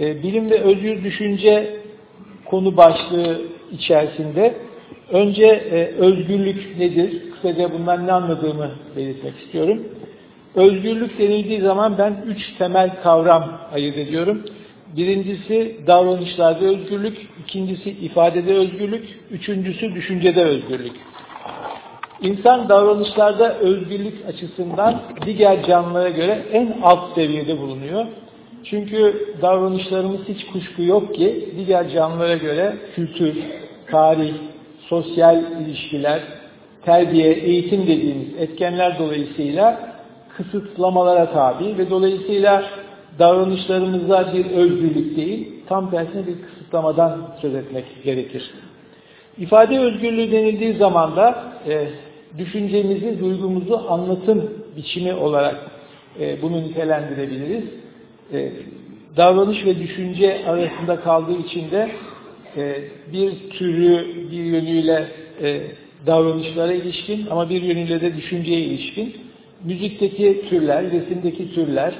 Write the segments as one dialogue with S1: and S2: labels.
S1: e, bilim ve özgür düşünce konu başlığı içerisinde önce e, özgürlük nedir? Kısaca bundan ne anladığımı belirtmek istiyorum. Özgürlük denildiği zaman ben üç temel kavram ayırt ediyorum. Birincisi davranışlarda özgürlük, ikincisi ifadede özgürlük, üçüncüsü düşüncede özgürlük. İnsan davranışlarda özgürlük açısından diğer canlılara göre en alt seviyede bulunuyor. Çünkü davranışlarımız hiç kuşku yok ki diğer canlılara göre kültür, tarih, sosyal ilişkiler, terbiye, eğitim dediğimiz etkenler dolayısıyla kısıtlamalara tabi ve dolayısıyla davranışlarımızda bir özgürlük değil, tam tersine bir kısıtlamadan söz etmek gerekir. İfade özgürlüğü denildiği zaman da e, düşüncemizi, duygumuzu anlatım biçimi olarak e, bunu nitelendirebiliriz. E, davranış ve düşünce arasında kaldığı için de e, bir türü bir yönüyle e, davranışlara ilişkin ama bir yönüyle de düşünceye ilişkin müzikteki türler, resimdeki türler,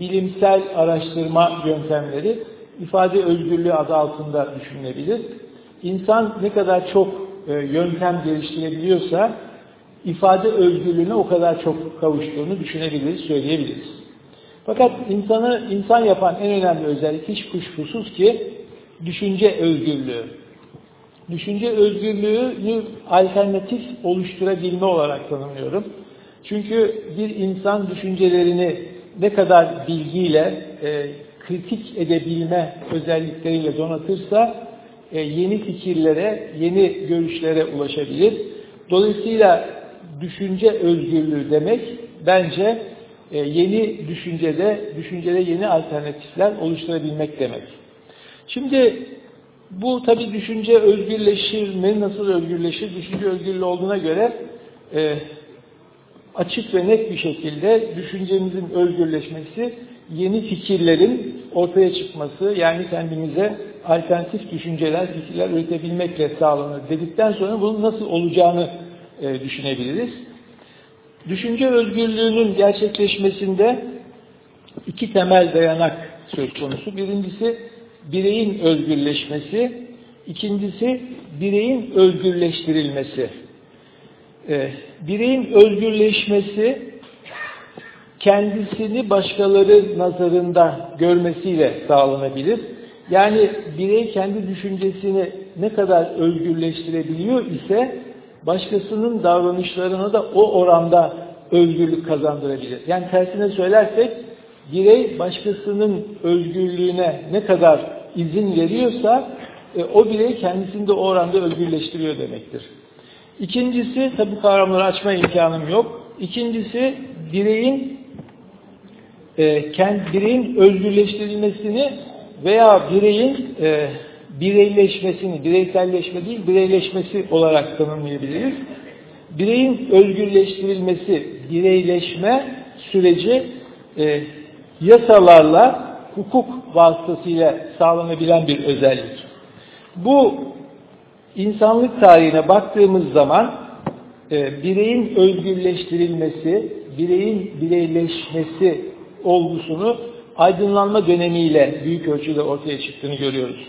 S1: bilimsel araştırma yöntemleri ifade özgürlüğü adı altında düşünülebilir. İnsan ne kadar çok e, yöntem geliştirebiliyorsa ifade özgürlüğüne o kadar çok kavuştuğunu düşünebiliriz, söyleyebiliriz. Fakat insanı insan yapan en önemli özellik hiç kuşkusuz ki düşünce özgürlüğü. Düşünce özgürlüğünü alternatif oluşturabilme olarak tanımlıyorum. Çünkü bir insan düşüncelerini ne kadar bilgiyle e, kritik edebilme özellikleriyle donatırsa e, yeni fikirlere, yeni görüşlere ulaşabilir. Dolayısıyla düşünce özgürlüğü demek bence e, yeni düşüncede, düşüncede yeni alternatifler oluşturabilmek demek. Şimdi bu tabi düşünce özgürleşir mi? Nasıl özgürleşir? Düşünce özgürlüğü olduğuna göre e, açık ve net bir şekilde düşüncemizin özgürleşmesi, yeni fikirlerin ortaya çıkması, yani kendimize alternatif düşünceler, fikirler üretebilmekle sağlanır dedikten sonra bunun nasıl olacağını e, düşünebiliriz. Düşünce özgürlüğünün gerçekleşmesinde iki temel dayanak söz konusu. Birincisi bireyin özgürleşmesi, ikincisi bireyin özgürleştirilmesi. Ee, bireyin özgürleşmesi kendisini başkaları nazarında görmesiyle sağlanabilir. Yani birey kendi düşüncesini ne kadar özgürleştirebiliyor ise başkasının davranışlarına da o oranda özgürlük kazandırabilir. Yani tersine söylersek birey başkasının özgürlüğüne ne kadar izin veriyorsa e, o birey kendisini de o oranda özgürleştiriyor demektir. İkincisi, tabi kavramları açma imkanım yok. İkincisi, bireyin e, kendi bireyin özgürleştirilmesini veya bireyin e, bireyleşmesini, bireyselleşme değil, bireyleşmesi olarak tanımlayabiliriz. Bireyin özgürleştirilmesi, bireyleşme süreci e, yasalarla, hukuk vasıtasıyla sağlanabilen bir özellik. Bu insanlık tarihine baktığımız zaman e, bireyin özgürleştirilmesi, bireyin bireyleşmesi olgusunu aydınlanma dönemiyle büyük ölçüde ortaya çıktığını görüyoruz.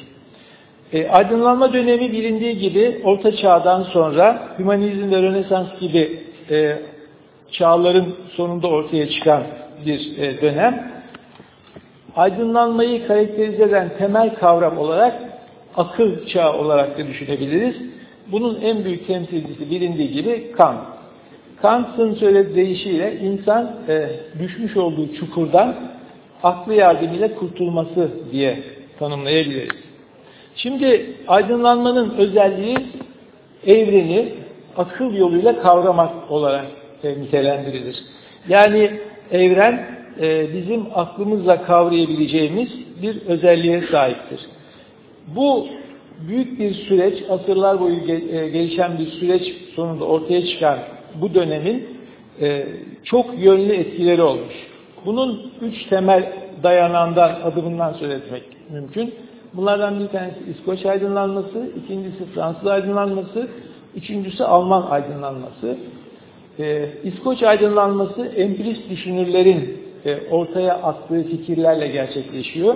S1: E, aydınlanma dönemi bilindiği gibi Orta Çağ'dan sonra Hümanizm ve Rönesans gibi e, çağların sonunda ortaya çıkan bir e, dönem. Aydınlanmayı karakterize eden temel kavram olarak akıl çağı olarak da düşünebiliriz. Bunun en büyük temsilcisi bilindiği gibi Kant. Kant'ın söylediği deyişiyle insan e, düşmüş olduğu çukurdan aklı yardımıyla kurtulması diye tanımlayabiliriz. Şimdi aydınlanmanın özelliği evreni akıl yoluyla kavramak olarak nitelendirilir. Yani evren e, bizim aklımızla kavrayabileceğimiz bir özelliğe sahiptir. Bu büyük bir süreç, asırlar boyu e, gelişen bir süreç sonunda ortaya çıkan bu dönemin e, çok yönlü etkileri olmuş. Bunun üç temel dayanandan, adımından söz etmek mümkün. Bunlardan bir tanesi İskoç aydınlanması, ikincisi Fransız aydınlanması, üçüncüsü Alman aydınlanması. Ee, İskoç aydınlanması empirist düşünürlerin e, ortaya attığı fikirlerle gerçekleşiyor.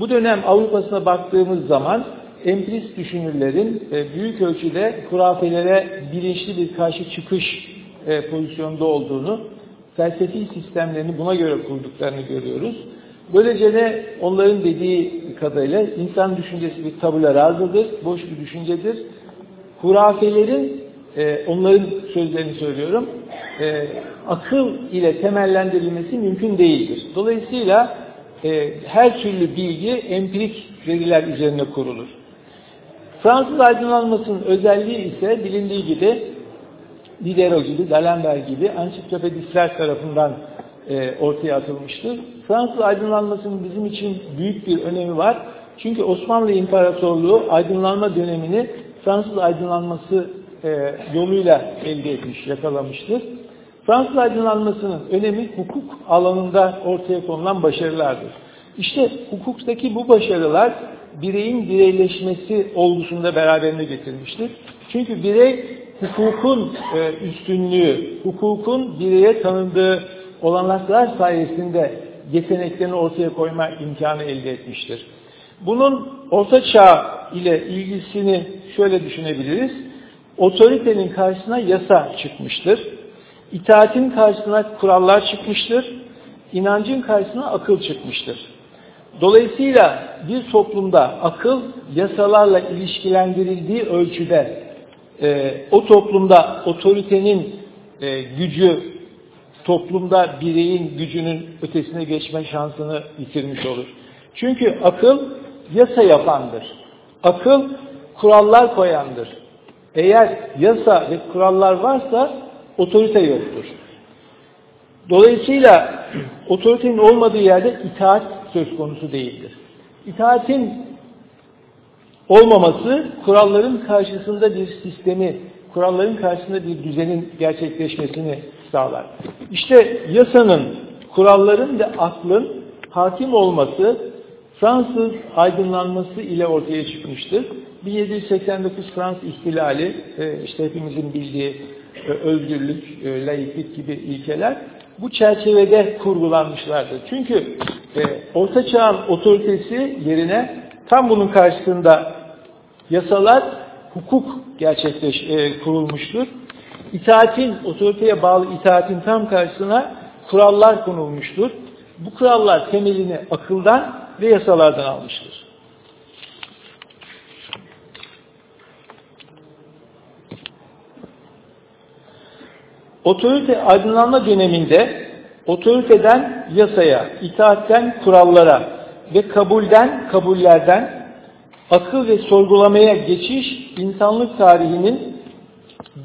S1: Bu dönem Avrupa'sına baktığımız zaman empirist düşünürlerin e, büyük ölçüde hurafelere bilinçli bir karşı çıkış e, pozisyonda olduğunu, felsefi sistemlerini buna göre kurduklarını görüyoruz. Böylece de onların dediği kadarıyla insan düşüncesi bir tabula razıdır, boş bir düşüncedir. Hurafelerin, e, onların sözlerini söylüyorum, e, akıl ile temellendirilmesi mümkün değildir. Dolayısıyla e, her türlü bilgi empirik veriler üzerine kurulur. Fransız aydınlanmasının özelliği ise bilindiği gibi Diderot gibi, D'Alembert gibi ansiklopedistler tarafından e, ortaya atılmıştır. Fransız aydınlanmasının bizim için büyük bir önemi var. Çünkü Osmanlı İmparatorluğu aydınlanma dönemini Fransız aydınlanması e, yoluyla elde etmiş, yakalamıştır. Fransız aydınlanmasının önemi hukuk alanında ortaya konulan başarılardır. İşte hukuktaki bu başarılar bireyin bireyleşmesi olgusunda beraberinde getirmiştir. Çünkü birey hukukun e, üstünlüğü, hukukun bireye tanındığı olanaklar sayesinde yeteneklerini ortaya koyma imkanı elde etmiştir. Bunun orta çağ ile ilgisini şöyle düşünebiliriz. Otoritenin karşısına yasa çıkmıştır. İtaatin karşısına kurallar çıkmıştır. İnancın karşısına akıl çıkmıştır. Dolayısıyla bir toplumda akıl yasalarla ilişkilendirildiği ölçüde e, o toplumda otoritenin e, gücü toplumda bireyin gücünün ötesine geçme şansını yitirmiş olur. Çünkü akıl yasa yapandır. Akıl kurallar koyandır. Eğer yasa ve kurallar varsa otorite yoktur. Dolayısıyla otoritenin olmadığı yerde itaat söz konusu değildir. İtaatin olmaması kuralların karşısında bir sistemi, kuralların karşısında bir düzenin gerçekleşmesini sağlar. İşte yasanın, kuralların ve aklın hakim olması Fransız aydınlanması ile ortaya çıkmıştır. 1789 Fransız ihtilali, e, işte hepimizin bildiği e, özgürlük, e, laiklik gibi ilkeler bu çerçevede kurgulanmışlardır. Çünkü Orta Çağ'ın otoritesi yerine tam bunun karşısında yasalar, hukuk gerçekleş kurulmuştur. İtaatin, otoriteye bağlı itaatin tam karşısına kurallar konulmuştur. Bu kurallar temelini akıldan ve yasalardan almıştır. Otorite aydınlanma döneminde otoriteden yasaya, itaatten kurallara ve kabulden kabullerden akıl ve sorgulamaya geçiş insanlık tarihinin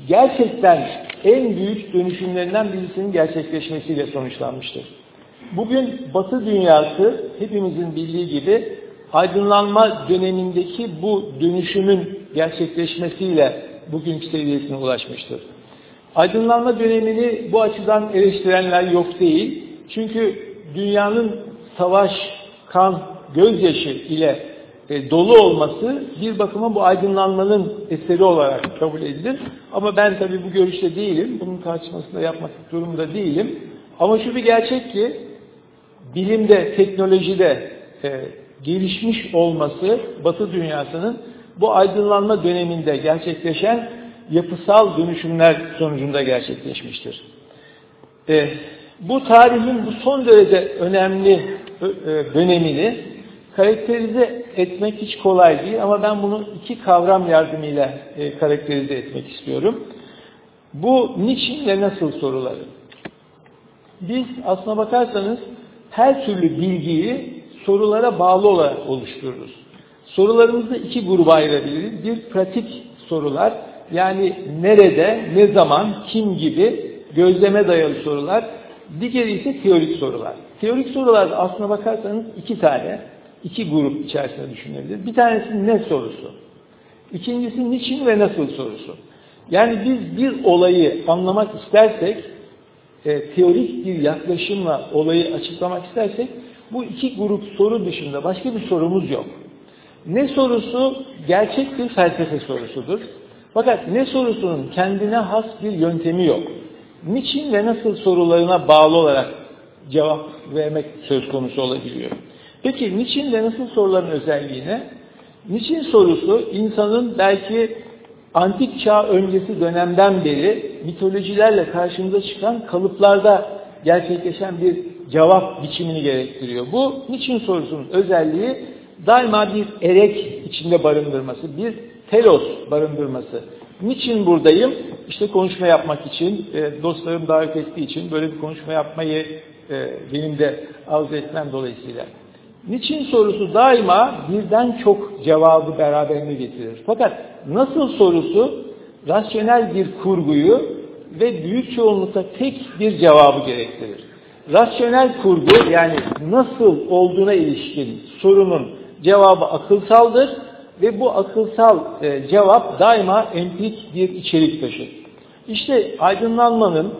S1: gerçekten en büyük dönüşümlerinden birisinin gerçekleşmesiyle sonuçlanmıştır. Bugün Batı dünyası hepimizin bildiği gibi aydınlanma dönemindeki bu dönüşümün gerçekleşmesiyle bugünkü seviyesine ulaşmıştır. Aydınlanma dönemini bu açıdan eleştirenler yok değil. Çünkü dünyanın savaş, kan, gözyaşı ile e, dolu olması bir bakıma bu aydınlanmanın eseri olarak kabul edilir. Ama ben tabii bu görüşte değilim. Bunun tartışmasını yapmak durumunda değilim. Ama şu bir gerçek ki bilimde, teknolojide e, gelişmiş olması Batı dünyasının bu aydınlanma döneminde gerçekleşen yapısal dönüşümler sonucunda gerçekleşmiştir. E, bu tarihin bu son derece önemli e, dönemini karakterize etmek hiç kolay değil ama ben bunu iki kavram yardımıyla e, karakterize etmek istiyorum. Bu niçin ve nasıl soruları. Biz aslına bakarsanız her türlü bilgiyi sorulara bağlı olarak oluştururuz. Sorularımızı iki gruba ayırabiliriz. Bir pratik sorular, yani nerede, ne zaman, kim gibi gözleme dayalı sorular. Diğeri ise teorik sorular. Teorik sorular aslına bakarsanız iki tane, iki grup içerisinde düşünebilir. Bir tanesi ne sorusu. İkincisi niçin ve nasıl sorusu. Yani biz bir olayı anlamak istersek, e, teorik bir yaklaşımla olayı açıklamak istersek, bu iki grup soru dışında başka bir sorumuz yok. Ne sorusu gerçek bir felsefe sorusudur. Fakat ne sorusunun kendine has bir yöntemi yok. Niçin ve nasıl sorularına bağlı olarak cevap vermek söz konusu olabiliyor. Peki niçin ve nasıl soruların özelliğine? Niçin sorusu insanın belki antik çağ öncesi dönemden beri mitolojilerle karşımıza çıkan kalıplarda gerçekleşen bir cevap biçimini gerektiriyor. Bu niçin sorusunun özelliği daima bir erek içinde barındırması, bir telos barındırması. Niçin buradayım? İşte konuşma yapmak için, e, dostlarım davet ettiği için böyle bir konuşma yapmayı e, benim de arzu etmem dolayısıyla. Niçin sorusu daima birden çok cevabı beraberinde getirir. Fakat nasıl sorusu rasyonel bir kurguyu ve büyük çoğunlukla tek bir cevabı gerektirir. Rasyonel kurgu yani nasıl olduğuna ilişkin sorunun cevabı akılsaldır ve bu akılsal e, cevap daima empirik bir içerik taşır. İşte aydınlanmanın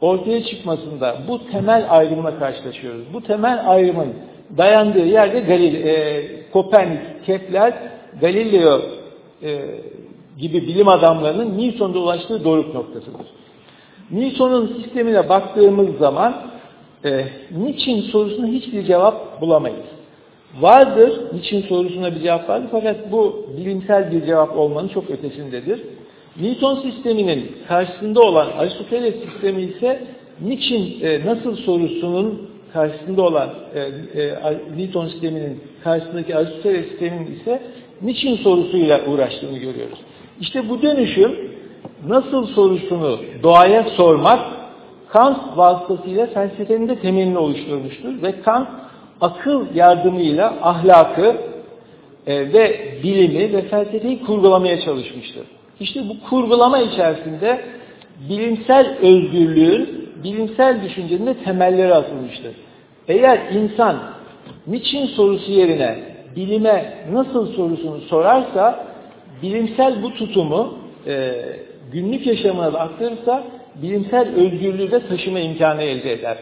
S1: ortaya çıkmasında bu temel ayrımla karşılaşıyoruz. Bu temel ayrımın dayandığı yerde Galil, e, Kopernik, Kepler, Galileo e, gibi bilim adamlarının Newton'da ulaştığı doruk noktasıdır. Newton'un sistemine baktığımız zaman e, niçin sorusuna hiçbir cevap bulamayız. Vardır, niçin sorusuna bir cevap vardır fakat bu bilimsel bir cevap olmanın çok ötesindedir. Newton sisteminin karşısında olan Aristoteles sistemi ise niçin, e, nasıl sorusunun karşısında olan e, e, Newton sisteminin karşısındaki Aristoteles sisteminin ise niçin sorusuyla uğraştığını görüyoruz. İşte bu dönüşüm nasıl sorusunu doğaya sormak Kant vasıtasıyla felsefenin de temelini oluşturmuştur ve Kant akıl yardımıyla ahlakı e, ve bilimi ve felsefeyi kurgulamaya çalışmıştır. İşte bu kurgulama içerisinde bilimsel özgürlüğün, bilimsel düşüncenin de temelleri atılmıştır. Eğer insan niçin sorusu yerine bilime nasıl sorusunu sorarsa, bilimsel bu tutumu e, günlük yaşamına da aktarırsa, bilimsel özgürlüğü de taşıma imkanı elde eder.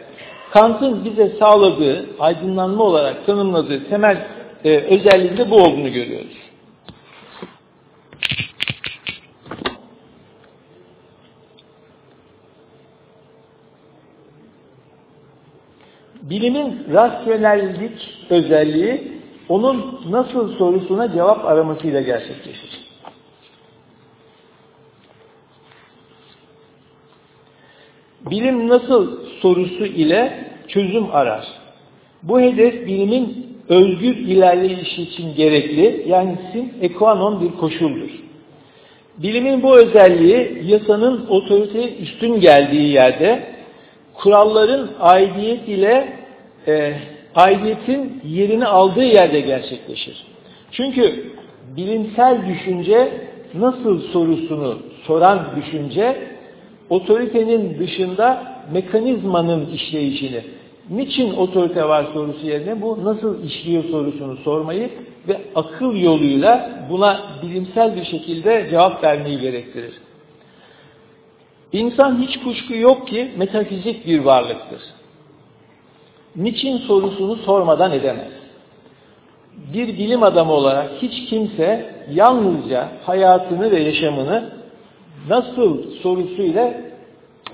S1: Kant'ın bize sağladığı, aydınlanma olarak tanımladığı temel e, özelliğinde bu olduğunu görüyoruz. Bilimin rasyonellik özelliği onun nasıl sorusuna cevap aramasıyla gerçekleşir. Bilim nasıl sorusu ile çözüm arar. Bu hedef bilimin özgür ilerleyişi için gerekli, yani sin ekoanon bir koşuldur. Bilimin bu özelliği yasanın otoriteye üstün geldiği yerde kuralların aidiyet ile e, aidiyetin yerini aldığı yerde gerçekleşir. Çünkü bilimsel düşünce nasıl sorusunu soran düşünce otoritenin dışında mekanizmanın işleyişini, niçin otorite var sorusu yerine bu nasıl işliyor sorusunu sormayı ve akıl yoluyla buna bilimsel bir şekilde cevap vermeyi gerektirir. İnsan hiç kuşku yok ki metafizik bir varlıktır. Niçin sorusunu sormadan edemez. Bir bilim adamı olarak hiç kimse yalnızca hayatını ve yaşamını nasıl sorusuyla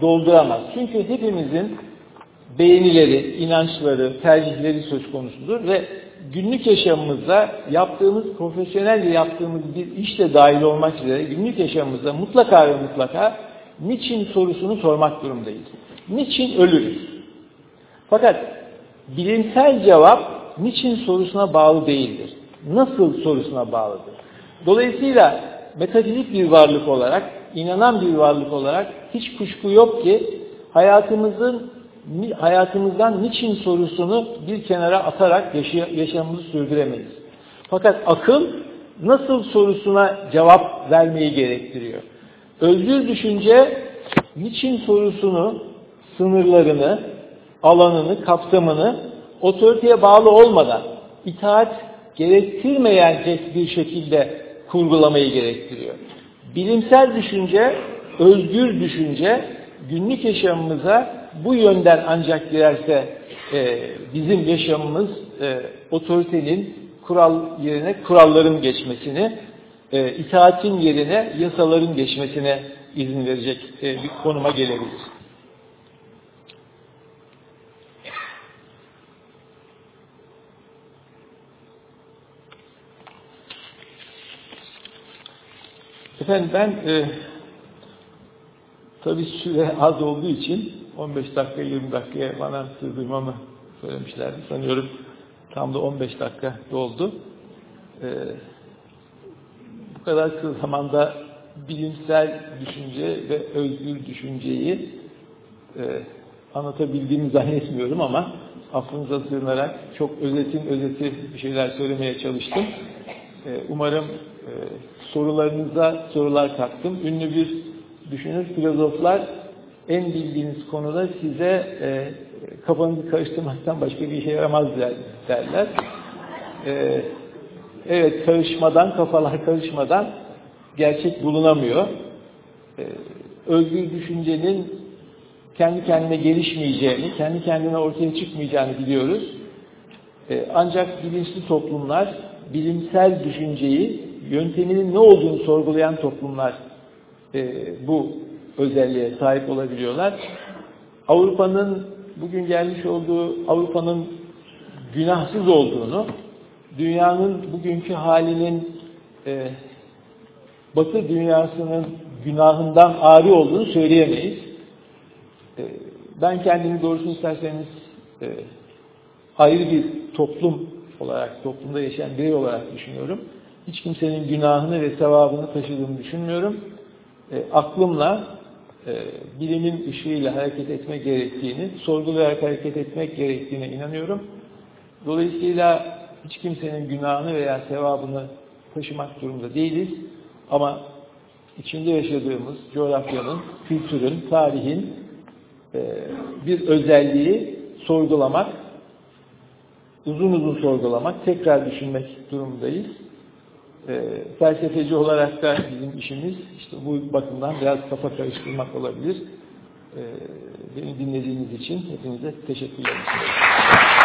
S1: dolduramaz. Çünkü hepimizin beğenileri, inançları, tercihleri söz konusudur ve günlük yaşamımızda yaptığımız, profesyonelce yaptığımız bir işte dahil olmak üzere günlük yaşamımızda mutlaka ve mutlaka niçin sorusunu sormak durumdayız. Niçin ölürüz? Fakat bilimsel cevap niçin sorusuna bağlı değildir. Nasıl sorusuna bağlıdır. Dolayısıyla metafizik bir varlık olarak, inanan bir varlık olarak hiç kuşku yok ki hayatımızın hayatımızdan niçin sorusunu bir kenara atarak yaşamımızı sürdüremeyiz. Fakat akıl nasıl sorusuna cevap vermeyi gerektiriyor. Özgür düşünce niçin sorusunu, sınırlarını, alanını, kapsamını otoriteye bağlı olmadan itaat gerektirmeyen bir şekilde kurgulamayı gerektiriyor. Bilimsel düşünce, özgür düşünce günlük yaşamımıza bu yönden ancak girerse e, bizim yaşamımız e, otoritenin kural yerine kuralların geçmesini, e, itaatin yerine yasaların geçmesine izin verecek e, bir konuma gelebilir. Efendim ben e, tabi süre az olduğu için 15 dakika 20 dakikaya bana sığdırmamı söylemişlerdi. Sanıyorum tam da 15 dakika doldu. Ee, kadar kısa zamanda bilimsel düşünce ve özgür düşünceyi e, anlatabildiğimi zannetmiyorum ama affınıza sığınarak çok özetin özeti bir şeyler söylemeye çalıştım. E, umarım e, sorularınıza sorular kattım. Ünlü bir düşünür filozoflar en bildiğiniz konuda size e, kafanızı karıştırmaktan başka bir işe yaramaz derler. E, evet karışmadan, kafalar karışmadan gerçek bulunamıyor. E, özgür düşüncenin kendi kendine gelişmeyeceğini, kendi kendine ortaya çıkmayacağını biliyoruz. E, ancak bilinçli toplumlar bilimsel düşünceyi, yönteminin ne olduğunu sorgulayan toplumlar e, bu özelliğe sahip olabiliyorlar. Avrupa'nın bugün gelmiş olduğu Avrupa'nın günahsız olduğunu, dünyanın bugünkü halinin e, Batı dünyasının günahından ari olduğunu söyleyemeyiz. E, ben kendimi doğrusunu isterseniz e, ayrı bir toplum olarak, toplumda yaşayan birey olarak düşünüyorum. Hiç kimsenin günahını ve sevabını taşıdığını düşünmüyorum. E, aklımla e, bilimin ışığıyla hareket etmek gerektiğini, sorgulayarak hareket etmek gerektiğine inanıyorum. Dolayısıyla hiç kimsenin günahını veya sevabını taşımak durumunda değiliz. Ama içinde yaşadığımız coğrafyanın, kültürün, tarihin e, bir özelliği sorgulamak, uzun uzun sorgulamak, tekrar düşünmek durumundayız. E, felsefeci olarak da bizim işimiz işte bu bakımdan biraz kafa karıştırmak olabilir. E, beni dinlediğiniz için hepinize teşekkür ederim.